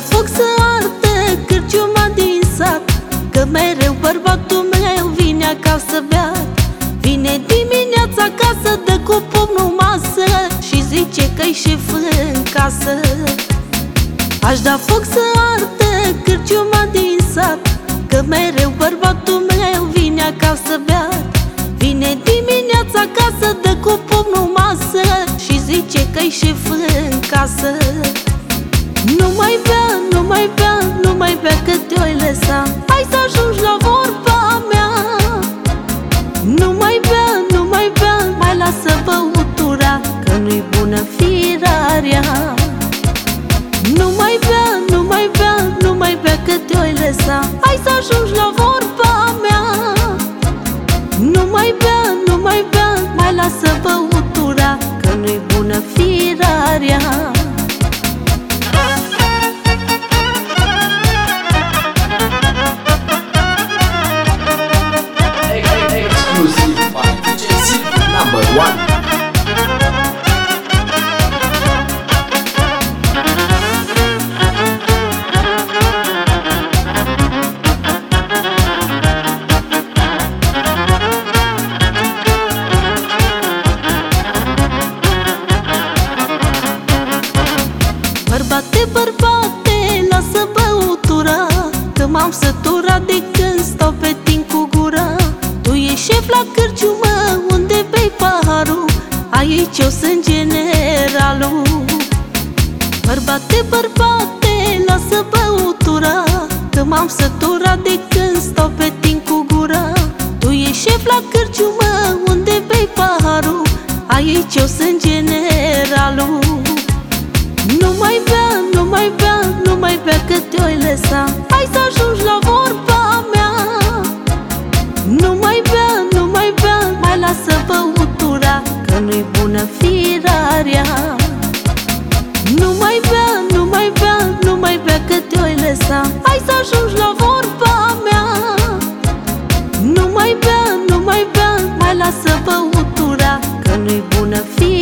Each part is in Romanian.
Aș da foc să ardă cârciuma din sat Că mereu bărbatul meu vine acasă beat. Vine dimineața acasă, dă cu pumnul masă Și zice că-i șef în casă. Aș da foc să ardă cârciuma din sat Că mereu bărbatul meu vine acasă beat. Vine dimineața acasă, dă cu pumnul masă Și zice că-i șef în casă Nu mai bea, nu mai bea, nu mai bea că te-oi lăsa Hai să ajungi la Aici eu sunt generalul. Bărbate, bărbate, lasă băutura Că m-am săturat de când stau pe tine cu gura. Tu ești șef la cârciumă, unde bei paharul? Aici eu sunt generalul. Nu mai bea, nu mai bea, nu mai bea că te-oi lăsa Hai să ajungi la ajungi la vorba mea. Nu mai bea, nu mai bea, mai lasă băutura Că nu-i bună firarea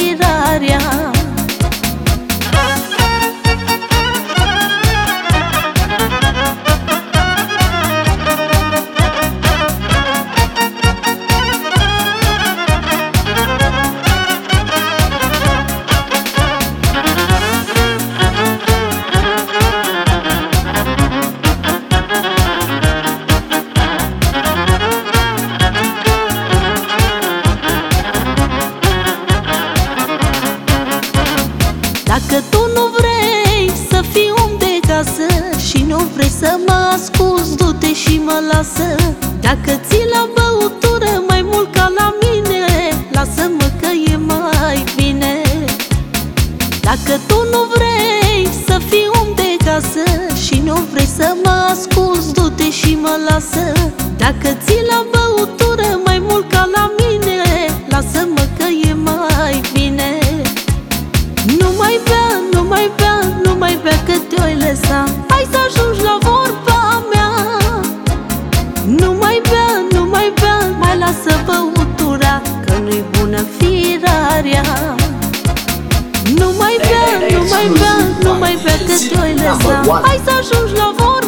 vrei să mă asculți, du-te și mă lasă. Dacă ții la băutură mai mult ca la mine Lasă-mă că e mai bine. Dacă tu nu vrei să fii om de casă Și nu vrei să mă asculți, du-te și mă lasă. Dacă ții la băutură băutura Că nu-i bună firarea Nu mai bea, nu mai bea, nu mai bea Că te-o lăsa Hai să ajungi la vorbă